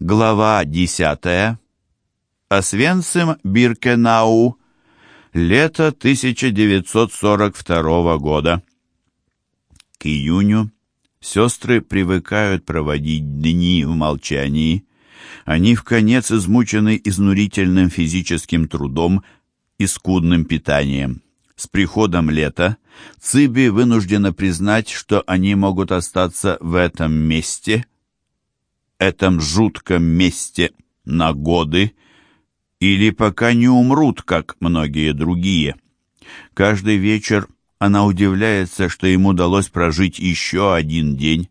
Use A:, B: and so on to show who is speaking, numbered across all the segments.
A: Глава 10. Освенцим Биркенау. Лето 1942 года. К июню сестры привыкают проводить дни в молчании. Они в конец измучены изнурительным физическим трудом и скудным питанием. С приходом лета Циби вынуждена признать, что они могут остаться в этом месте – этом жутком месте на годы или пока не умрут, как многие другие. Каждый вечер она удивляется, что им удалось прожить еще один день.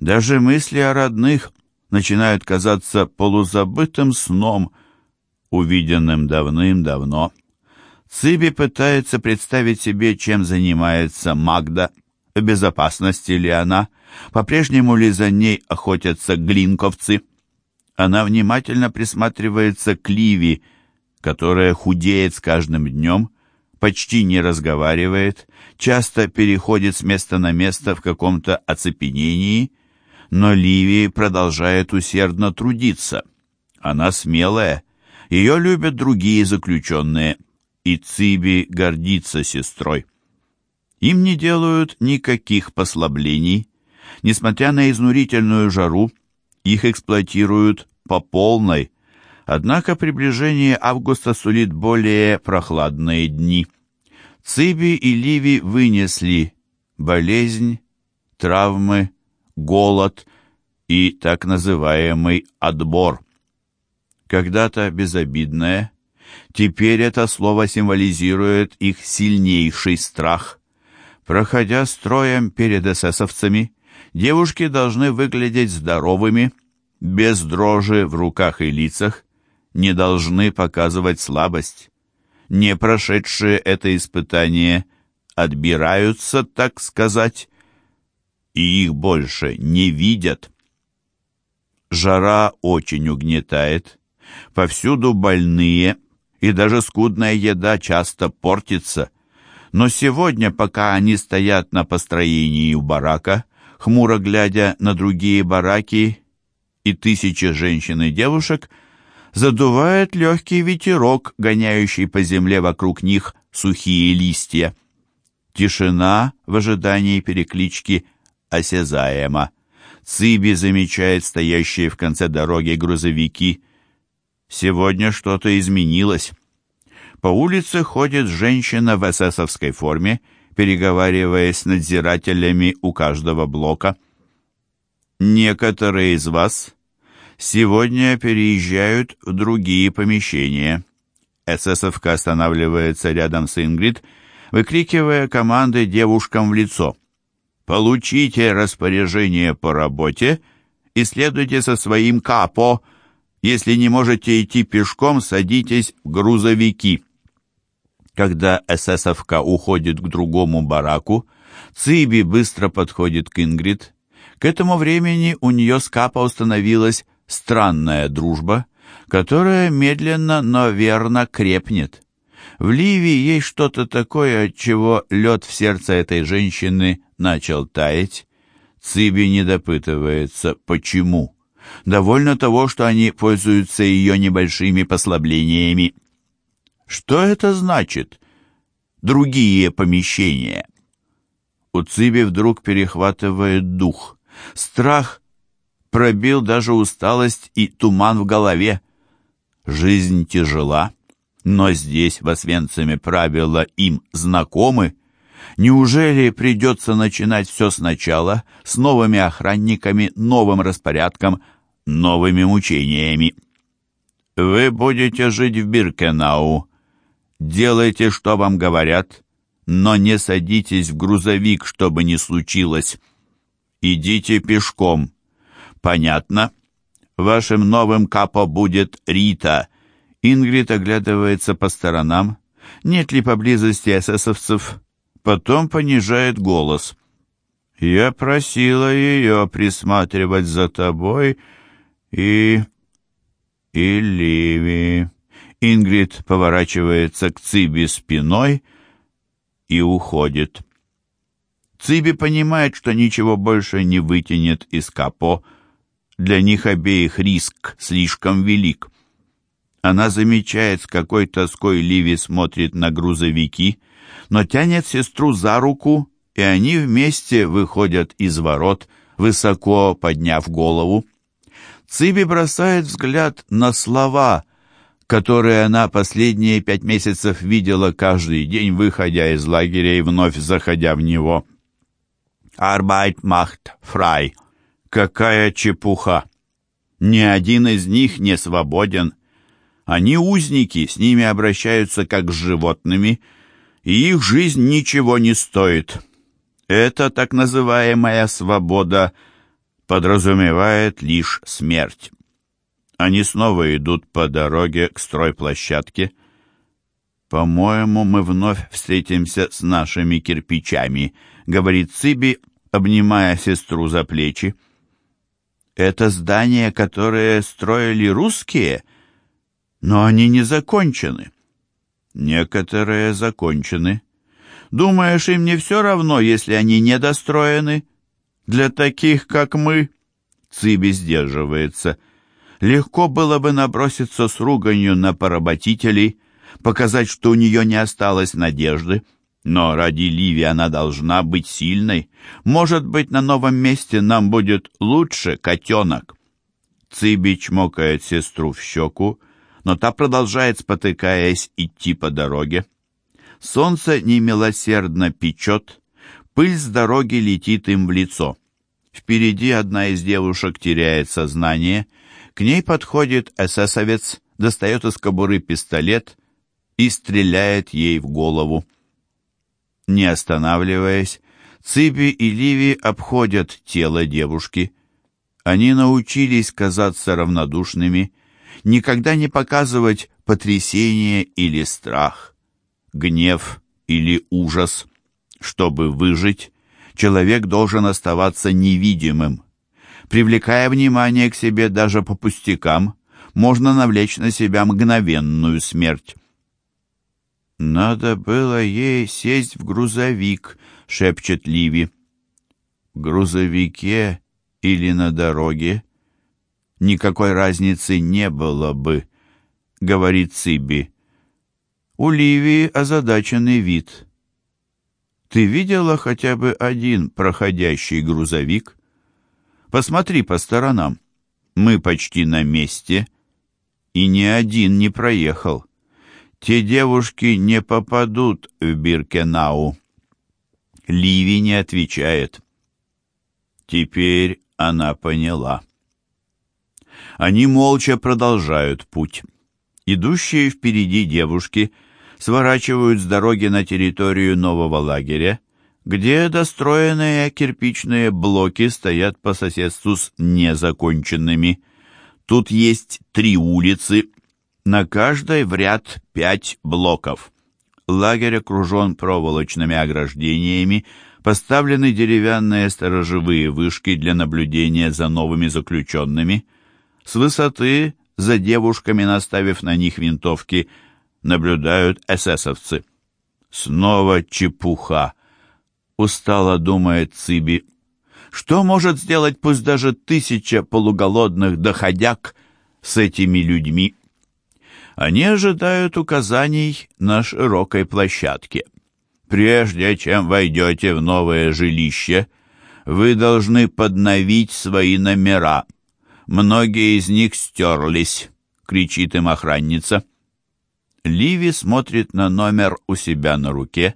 A: Даже мысли о родных начинают казаться полузабытым сном, увиденным давным-давно. Циби пытается представить себе, чем занимается Магда, в безопасности ли она, по-прежнему ли за ней охотятся глинковцы? Она внимательно присматривается к Ливи, которая худеет с каждым днем, почти не разговаривает, часто переходит с места на место в каком-то оцепенении, но Ливи продолжает усердно трудиться. Она смелая, ее любят другие заключенные, и Циби гордится сестрой. Им не делают никаких послаблений, Несмотря на изнурительную жару, их эксплуатируют по полной, однако приближение августа сулит более прохладные дни. Циби и Ливи вынесли болезнь, травмы, голод и так называемый отбор. Когда-то безобидное, теперь это слово символизирует их сильнейший страх. Проходя строем перед эсэсовцами, Девушки должны выглядеть здоровыми, без дрожи в руках и лицах, не должны показывать слабость. Не прошедшие это испытание отбираются, так сказать, и их больше не видят. Жара очень угнетает, повсюду больные, и даже скудная еда часто портится. Но сегодня, пока они стоят на построении у барака, хмуро глядя на другие бараки и тысячи женщин и девушек, задувает легкий ветерок, гоняющий по земле вокруг них сухие листья. Тишина в ожидании переклички осязаема. Циби замечает стоящие в конце дороги грузовики. Сегодня что-то изменилось. По улице ходит женщина в эсэсовской форме переговариваясь с надзирателями у каждого блока. Некоторые из вас сегодня переезжают в другие помещения. ССовка останавливается рядом с Ингрид, выкрикивая команды девушкам в лицо. «Получите распоряжение по работе и следуйте со своим капо. Если не можете идти пешком, садитесь в грузовики». Когда эсэсовка уходит к другому бараку, Циби быстро подходит к Ингрид. К этому времени у нее с Капа установилась странная дружба, которая медленно, но верно крепнет. В Ливии есть что-то такое, от чего лед в сердце этой женщины начал таять. Циби не допытывается, почему. Довольно того, что они пользуются ее небольшими послаблениями. Что это значит? Другие помещения. У Циби вдруг перехватывает дух. Страх пробил даже усталость и туман в голове. Жизнь тяжела, но здесь, в Освенциме, правила им знакомы. Неужели придется начинать все сначала, с новыми охранниками, новым распорядком, новыми мучениями? «Вы будете жить в Биркенау», Делайте, что вам говорят, но не садитесь в грузовик, чтобы не случилось. Идите пешком. Понятно? Вашим новым капо будет Рита. Ингрид оглядывается по сторонам. Нет ли поблизости эсэсовцев? Потом понижает голос. Я просила ее присматривать за тобой и... и Ливи. Ингрид поворачивается к Циби спиной и уходит. Циби понимает, что ничего больше не вытянет из капо. Для них обеих риск слишком велик. Она замечает, с какой тоской Ливи смотрит на грузовики, но тянет сестру за руку, и они вместе выходят из ворот, высоко подняв голову. Циби бросает взгляд на слова, которые она последние пять месяцев видела каждый день, выходя из лагеря и вновь заходя в него. «Arbeit macht frei». Какая чепуха! Ни один из них не свободен. Они узники, с ними обращаются как с животными, и их жизнь ничего не стоит. Это так называемая свобода подразумевает лишь смерть. Они снова идут по дороге к стройплощадке. «По-моему, мы вновь встретимся с нашими кирпичами», — говорит Циби, обнимая сестру за плечи. «Это здания, которые строили русские, но они не закончены». «Некоторые закончены. Думаешь, им не все равно, если они недостроены? Для таких, как мы...» Циби сдерживается. Легко было бы наброситься с руганью на поработителей, показать, что у нее не осталось надежды. Но ради Ливи она должна быть сильной. Может быть, на новом месте нам будет лучше, котенок. Циби чмокает сестру в щеку, но та продолжает, спотыкаясь, идти по дороге. Солнце немилосердно печет, пыль с дороги летит им в лицо. Впереди одна из девушек теряет сознание — к ней подходит эсэсовец, достает из кобуры пистолет и стреляет ей в голову. Не останавливаясь, Циби и Ливи обходят тело девушки. Они научились казаться равнодушными, никогда не показывать потрясение или страх, гнев или ужас. Чтобы выжить, человек должен оставаться невидимым. Привлекая внимание к себе даже по пустякам, можно навлечь на себя мгновенную смерть. «Надо было ей сесть в грузовик», — шепчет Ливи. «В грузовике или на дороге никакой разницы не было бы», — говорит Циби. У Ливи озадаченный вид. «Ты видела хотя бы один проходящий грузовик?» Посмотри по сторонам. Мы почти на месте, и ни один не проехал. Те девушки не попадут в Биркенау. Ливи не отвечает. Теперь она поняла. Они молча продолжают путь. Идущие впереди девушки сворачивают с дороги на территорию нового лагеря, где достроенные кирпичные блоки стоят по соседству с незаконченными. Тут есть три улицы, на каждой в ряд пять блоков. Лагерь окружен проволочными ограждениями, поставлены деревянные сторожевые вышки для наблюдения за новыми заключенными. С высоты, за девушками наставив на них винтовки, наблюдают эсэсовцы. Снова чепуха устало думает Циби. Что может сделать пусть даже тысяча полуголодных доходяг с этими людьми? Они ожидают указаний на широкой площадке. Прежде чем войдете в новое жилище, вы должны подновить свои номера. Многие из них стерлись, кричит им охранница. Ливи смотрит на номер у себя на руке.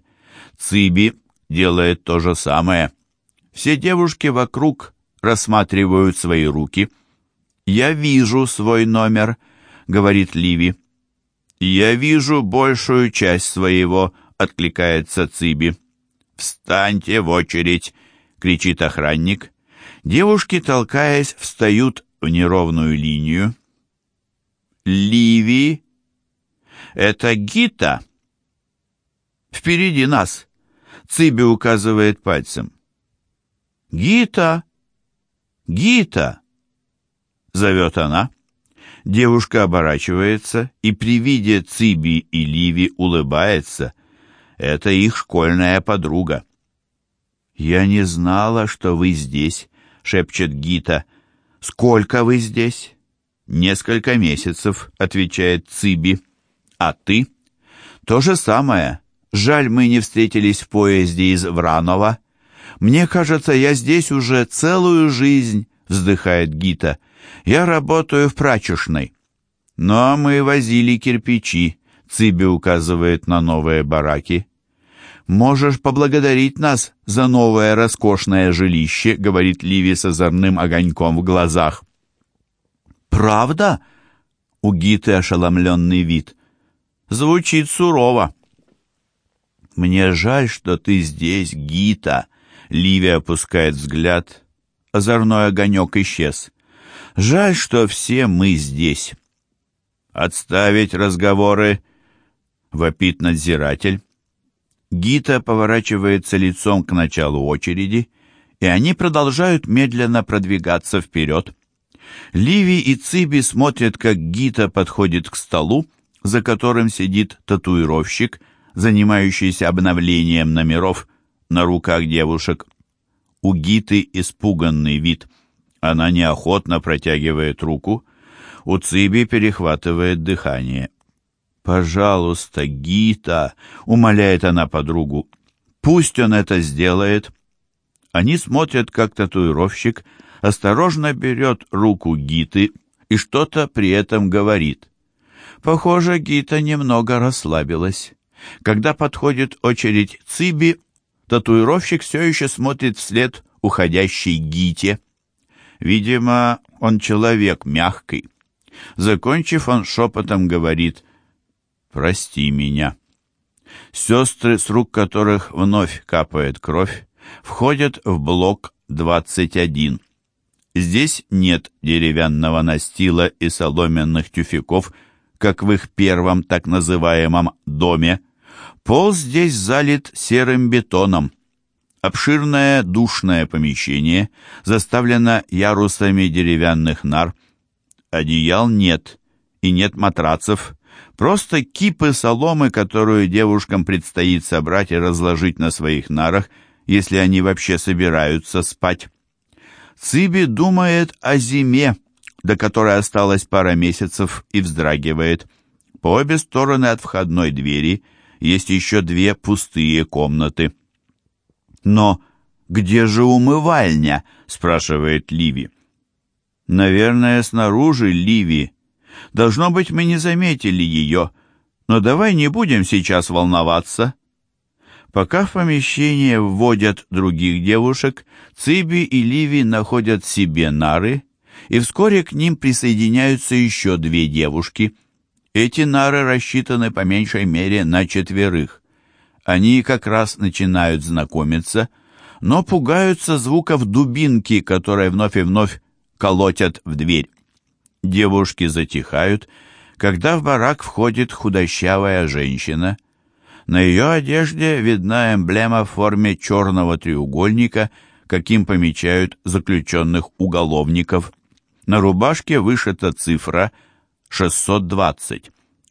A: Циби делает то же самое. Все девушки вокруг рассматривают свои руки. «Я вижу свой номер», — говорит Ливи. «Я вижу большую часть своего», — откликается Циби. «Встаньте в очередь!» — кричит охранник. Девушки, толкаясь, встают в неровную линию. «Ливи! Это Гита!» «Впереди нас!» Циби указывает пальцем. «Гита! Гита!» — зовет она. Девушка оборачивается и при виде Циби и Ливи улыбается. Это их школьная подруга. «Я не знала, что вы здесь», — шепчет Гита. «Сколько вы здесь?» «Несколько месяцев», — отвечает Циби. «А ты?» «То же самое. Жаль, мы не встретились в поезде из Вранова. Мне кажется, я здесь уже целую жизнь», — вздыхает Гита. «Я работаю в прачечной». «Но мы возили кирпичи», — Циби указывает на новые бараки. «Можешь поблагодарить нас за новое роскошное жилище», — говорит Ливи с озорным огоньком в глазах. «Правда?» — у Гиты ошеломленный вид. «Звучит сурово». «Мне жаль, что ты здесь, Гита», — Ливи опускает взгляд. Озорной огонек исчез. «Жаль, что все мы здесь». «Отставить разговоры!» — вопит надзиратель. Гита поворачивается лицом к началу очереди, и они продолжают медленно продвигаться вперед. Ливи и Циби смотрят, как Гита подходит к столу, за которым сидит татуировщик, занимающийся обновлением номеров на руках девушек. У Гиты испуганный вид. Она неохотно протягивает руку. У Циби перехватывает дыхание. «Пожалуйста, Гита!» — умоляет она подругу. «Пусть он это сделает!» Они смотрят, как татуировщик осторожно берет руку Гиты и что-то при этом говорит. Похоже, Гита немного расслабилась. Когда подходит очередь Циби, татуировщик все еще смотрит вслед уходящей Гите. Видимо, он человек мягкий. Закончив, он шепотом говорит «Прости меня». Сестры, с рук которых вновь капает кровь, входят в блок 21. Здесь нет деревянного настила и соломенных тюфяков, как в их первом так называемом «доме». Пол здесь залит серым бетоном. Обширное душное помещение заставлено ярусами деревянных нар. Одеял нет, и нет матрацев, просто кипы соломы, которую девушкам предстоит собрать и разложить на своих нарах, если они вообще собираются спать. Циби думает о зиме, до которой осталось пара месяцев, и вздрагивает. По обе стороны от входной двери есть еще две пустые комнаты. «Но где же умывальня?» — спрашивает Ливи. «Наверное, снаружи, Ливи. Должно быть, мы не заметили ее, но давай не будем сейчас волноваться». Пока в помещение вводят других девушек, Циби и Ливи находят себе нары, и вскоре к ним присоединяются еще две девушки. Эти нары рассчитаны по меньшей мере на четверых. Они как раз начинают знакомиться, но пугаются звуков дубинки, которые вновь и вновь колотят в дверь. Девушки затихают, когда в барак входит худощавая женщина – на ее одежде видна эмблема в форме черного треугольника, каким помечают заключенных уголовников. На рубашке вышита цифра 620.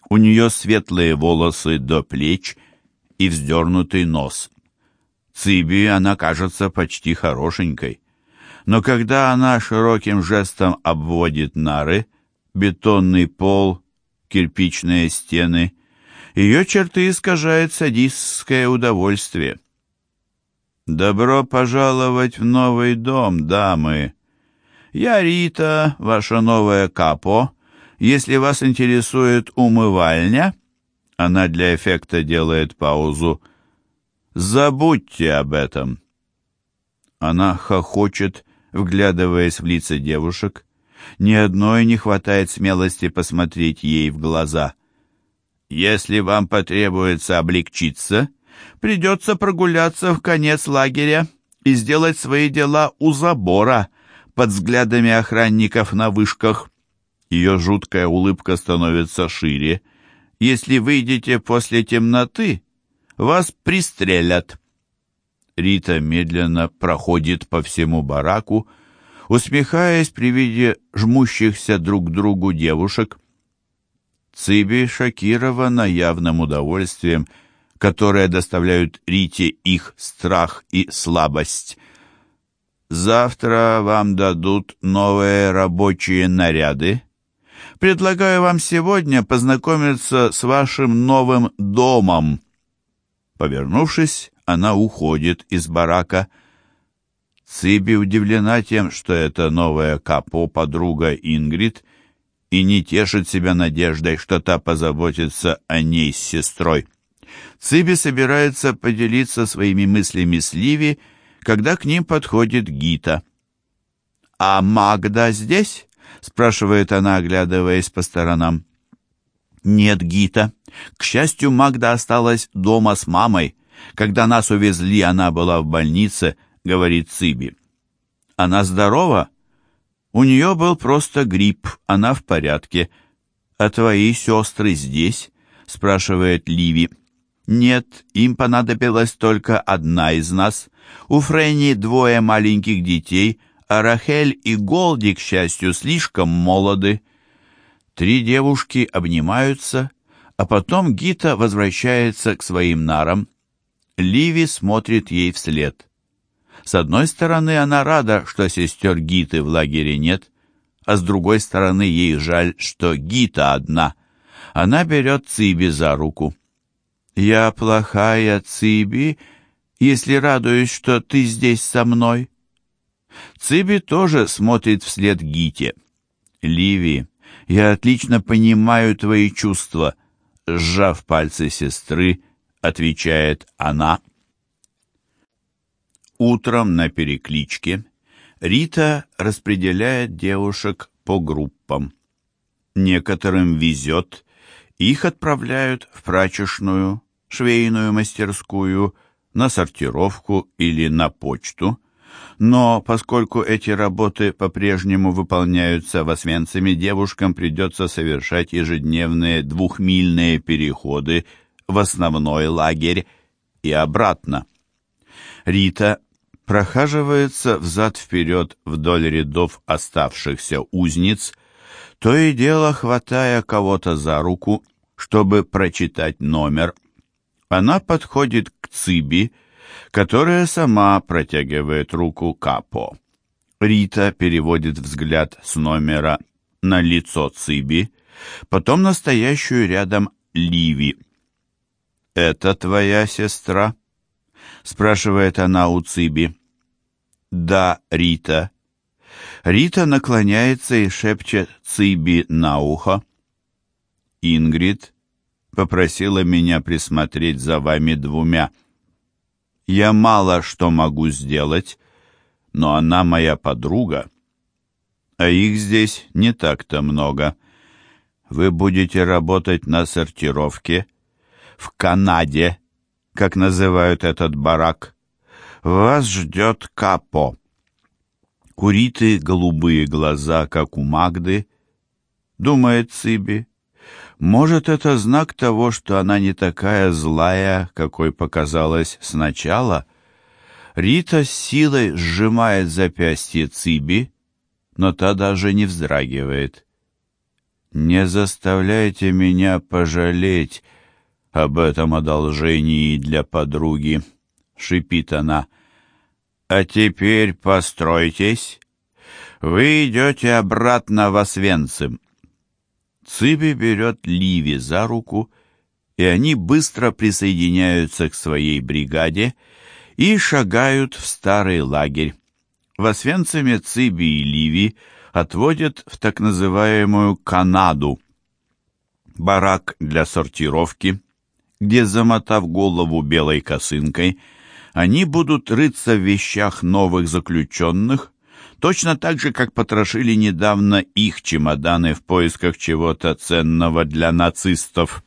A: У нее светлые волосы до плеч и вздернутый нос. Циби она кажется почти хорошенькой. Но когда она широким жестом обводит нары, бетонный пол, кирпичные стены ее черты искажает садистское удовольствие. «Добро пожаловать в новый дом, дамы! Я Рита, ваша новая капо. Если вас интересует умывальня...» Она для эффекта делает паузу. «Забудьте об этом!» Она хохочет, вглядываясь в лица девушек. Ни одной не хватает смелости посмотреть ей в глаза. Если вам потребуется облегчиться, придется прогуляться в конец лагеря и сделать свои дела у забора под взглядами охранников на вышках. Ее жуткая улыбка становится шире. Если выйдете после темноты, вас пристрелят. Рита медленно проходит по всему бараку, усмехаясь при виде жмущихся друг к другу девушек. Циби шокирована явным удовольствием, которое доставляют Рите их страх и слабость. Завтра вам дадут новые рабочие наряды. Предлагаю вам сегодня познакомиться с вашим новым домом. Повернувшись, она уходит из барака. Циби удивлена тем, что это новая капо, подруга Ингрид, и не тешит себя надеждой, что та позаботится о ней с сестрой. Циби собирается поделиться своими мыслями с Ливи, когда к ним подходит Гита. «А Магда здесь?» — спрашивает она, оглядываясь по сторонам. «Нет, Гита. К счастью, Магда осталась дома с мамой. Когда нас увезли, она была в больнице», — говорит Циби. «Она здорова?» «У нее был просто грипп, она в порядке». «А твои сестры здесь?» — спрашивает Ливи. «Нет, им понадобилась только одна из нас. У Фрэнни двое маленьких детей, а Рахель и Голди, к счастью, слишком молоды». Три девушки обнимаются, а потом Гита возвращается к своим нарам. Ливи смотрит ей вслед. С одной стороны, она рада, что сестер Гиты в лагере нет, а с другой стороны, ей жаль, что Гита одна. Она берет Циби за руку. «Я плохая, Циби, если радуюсь, что ты здесь со мной». Циби тоже смотрит вслед Гите. «Ливи, я отлично понимаю твои чувства», — сжав пальцы сестры, отвечает она. Утром на перекличке Рита распределяет девушек по группам. Некоторым везет, их отправляют в прачечную, швейную мастерскую, на сортировку или на почту. Но поскольку эти работы по-прежнему выполняются в Освенциме, девушкам придется совершать ежедневные двухмильные переходы в основной лагерь и обратно. Рита прохаживается взад-вперед вдоль рядов оставшихся узниц, то и дело хватая кого-то за руку, чтобы прочитать номер – она подходит к Циби, которая сама протягивает руку Капо. Рита переводит взгляд с номера на лицо Циби, потом настоящую рядом Ливи. «Это твоя сестра?» — спрашивает она у Циби. «Да, Рита». Рита наклоняется и шепчет Циби на ухо. «Ингрид попросила меня присмотреть за вами двумя. Я мало что могу сделать, но она моя подруга, а их здесь не так-то много. Вы будете работать на сортировке в Канаде, как называют этот барак. Вас ждет капо. Куриты голубые глаза, как у Магды, думает Циби. Может, это знак того, что она не такая злая, какой показалась сначала? Рита с силой сжимает запястье Циби, но та даже не вздрагивает. «Не заставляйте меня пожалеть об этом одолжении для подруги», — шипит она. «А теперь постройтесь. Вы идете обратно в Освенцим». Циби берет Ливи за руку, и они быстро присоединяются к своей бригаде и шагают в старый лагерь. В Освенциме Циби и Ливи отводят в так называемую Канаду, барак для сортировки, где, замотав голову белой косынкой, они будут рыться в вещах новых заключенных, точно так же, как потрошили недавно их чемоданы в поисках чего-то ценного для нацистов.